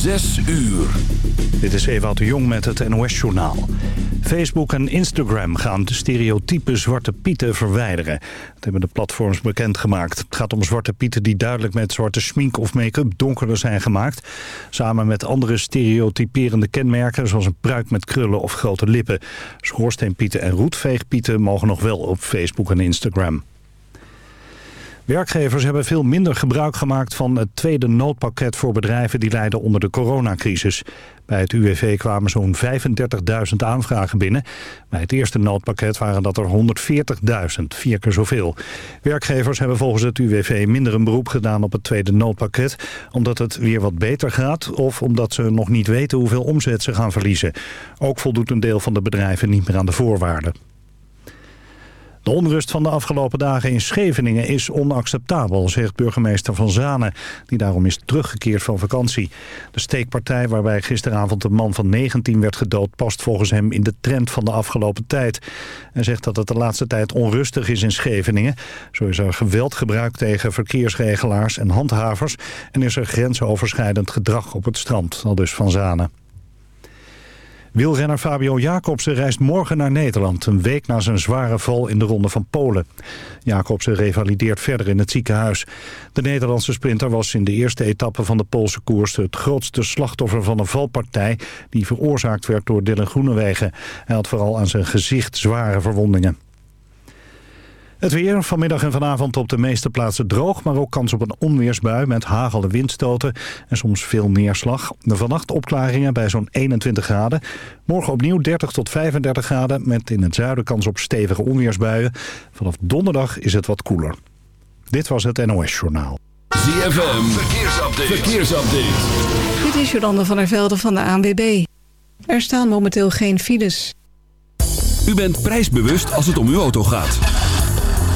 Zes uur. Dit is Ewout de Jong met het NOS-journaal. Facebook en Instagram gaan de stereotype zwarte pieten verwijderen. Dat hebben de platforms bekendgemaakt. Het gaat om zwarte pieten die duidelijk met zwarte schmink of make-up donkerder zijn gemaakt. Samen met andere stereotyperende kenmerken zoals een pruik met krullen of grote lippen. Schoorsteenpieten en roetveegpieten mogen nog wel op Facebook en Instagram. Werkgevers hebben veel minder gebruik gemaakt van het tweede noodpakket voor bedrijven die lijden onder de coronacrisis. Bij het UWV kwamen zo'n 35.000 aanvragen binnen. Bij het eerste noodpakket waren dat er 140.000, vier keer zoveel. Werkgevers hebben volgens het UWV minder een beroep gedaan op het tweede noodpakket... omdat het weer wat beter gaat of omdat ze nog niet weten hoeveel omzet ze gaan verliezen. Ook voldoet een deel van de bedrijven niet meer aan de voorwaarden. De onrust van de afgelopen dagen in Scheveningen is onacceptabel, zegt burgemeester Van Zanen, die daarom is teruggekeerd van vakantie. De steekpartij waarbij gisteravond een man van 19 werd gedood past volgens hem in de trend van de afgelopen tijd. Hij zegt dat het de laatste tijd onrustig is in Scheveningen. Zo is er geweld gebruikt tegen verkeersregelaars en handhavers en is er grensoverschrijdend gedrag op het strand, al dus Van Zanen. Wielrenner Fabio Jacobsen reist morgen naar Nederland... een week na zijn zware val in de Ronde van Polen. Jacobsen revalideert verder in het ziekenhuis. De Nederlandse sprinter was in de eerste etappe van de Poolse koers... het grootste slachtoffer van een valpartij... die veroorzaakt werd door Dylan Groenewegen. Hij had vooral aan zijn gezicht zware verwondingen. Het weer vanmiddag en vanavond op de meeste plaatsen droog... maar ook kans op een onweersbui met hagel en windstoten... en soms veel neerslag. De vannacht opklaringen bij zo'n 21 graden. Morgen opnieuw 30 tot 35 graden... met in het zuiden kans op stevige onweersbuien. Vanaf donderdag is het wat koeler. Dit was het NOS Journaal. ZFM, verkeersupdate. verkeersupdate. Dit is Jolande van der Velde van de ANWB. Er staan momenteel geen files. U bent prijsbewust als het om uw auto gaat.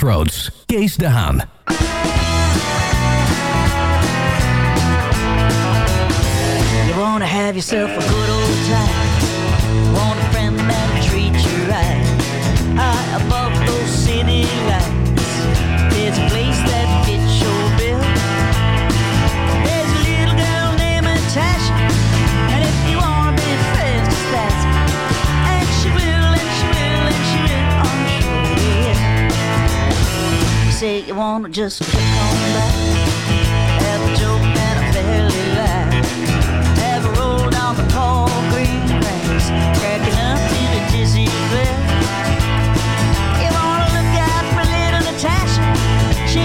Crossroads. Kees de Haan. You wanna have yourself a good old time. Want a friend that'll treat you right. High above those city lights. There's a place say you wanna just kick on back. Have a joke and a belly laugh. Have a roll down the tall green grass, cracking up to the dizzy glare. You wanna look out for little Natasha? She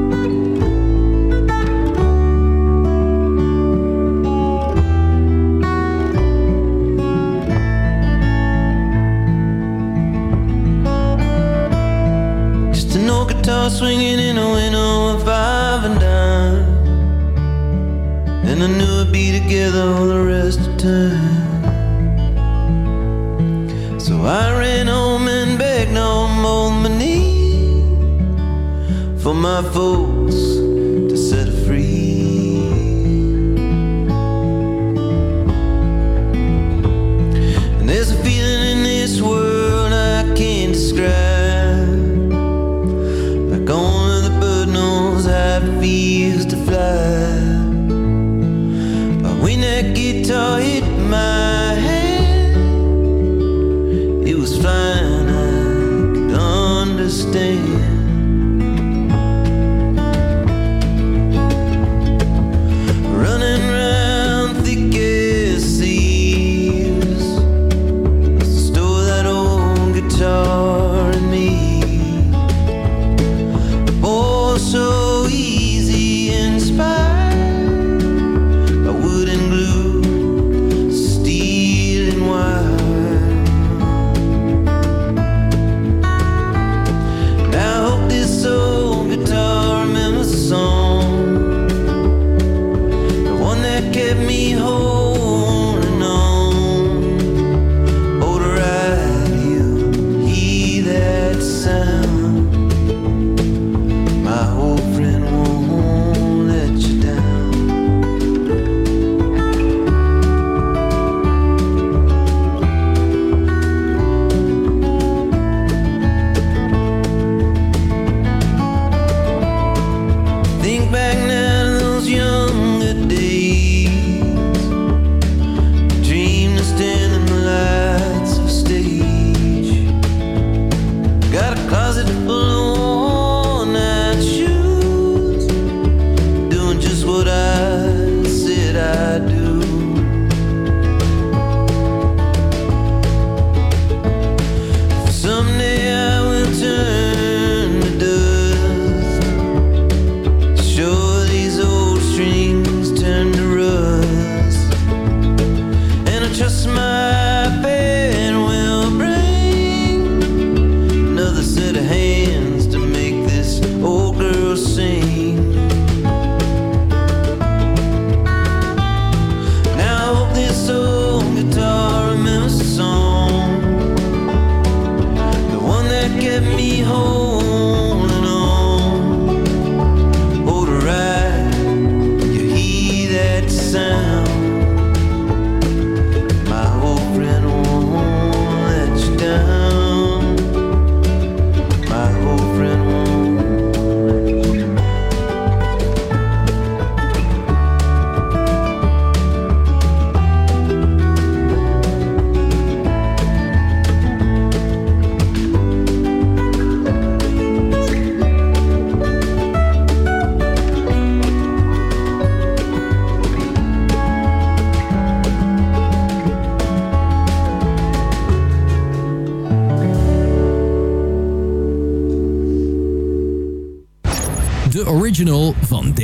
Old swinging in a window of five and dime. And I knew we'd be together all the rest of time. So I ran home and begged on both my knees for my folks to set free. And there's a feeling in this world I can't describe. Hit my hand, it was fine, I could understand.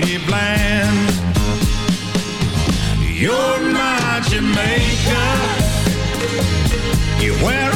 native. You're my Jamaica. You wear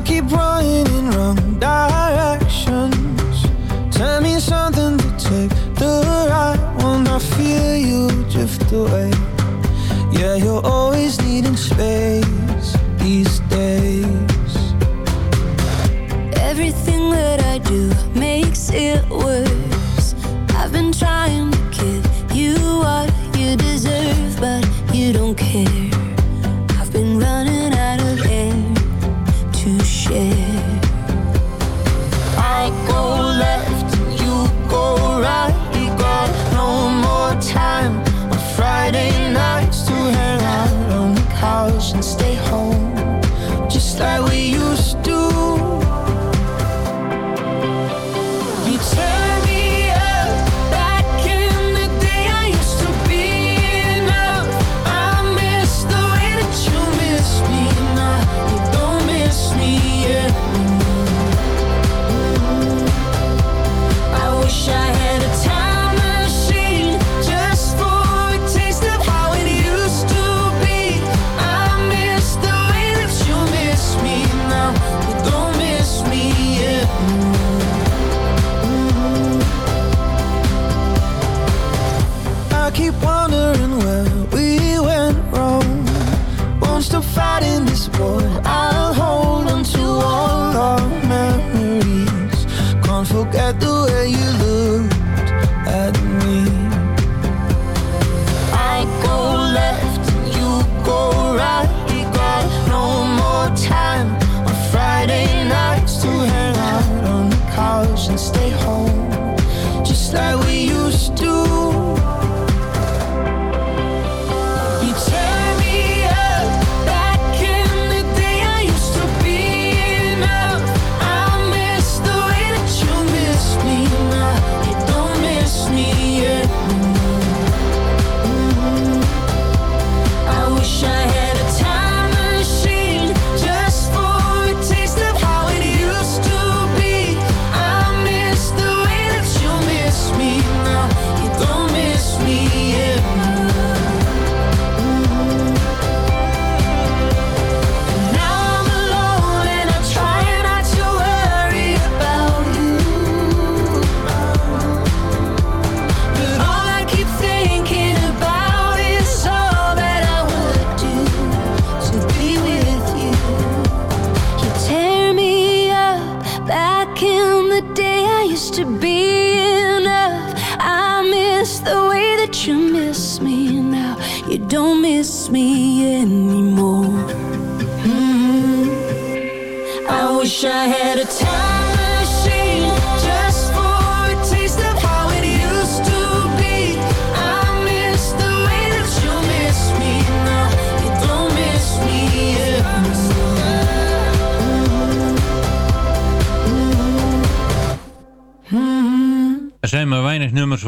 I keep running in wrong directions. Tell me something to take the right one. I feel you drift away. Yeah, you're always needing space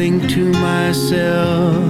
think to myself.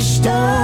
Stau.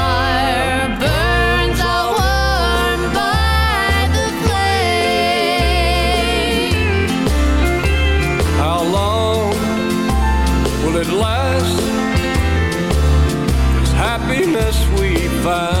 we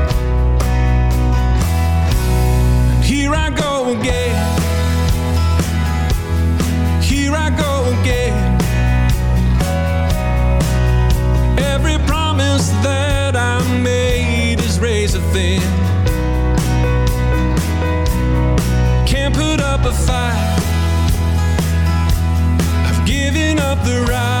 razor thin. Can't put up a fight. I've given up the ride.